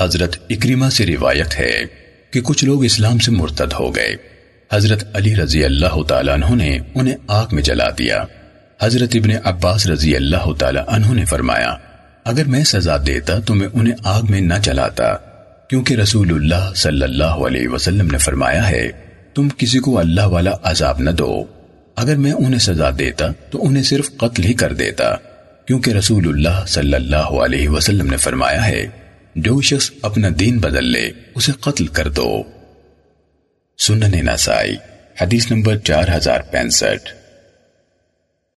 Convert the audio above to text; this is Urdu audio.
حضرت اکریمہ سے روایت ہے کہ کچھ لوگ اسلام سے مرتد ہو گئے۔ حضرت علی رضی اللہ تعالیٰ عنہ نے انہیں آگ میں جلا دیا۔ حضرت ابن عباس رضی اللہ تعالیٰ عنہ نے فرمایا، اگر میں سزا دیتا تو میں انہیں آگ میں نہ جلاتا، کیونکہ رسول اللہ صلی اللہ علیہ وسلم نے فرمایا ہے، تم کسی کو اللہ والا عذاب نہ دو۔ اگر میں انہیں سزا دیتا تو انہیں صرف قتل ہی کر دیتا، کیونکہ رسول اللہ صلی اللہ علیہ وسلم نے فرمایا ہے۔ جو شخص اپنا دین بدل لے، اسے قتل کر دو۔ سنن نسائی، حدیث نمبر چار ہزار پینسٹھ۔